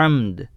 الحمد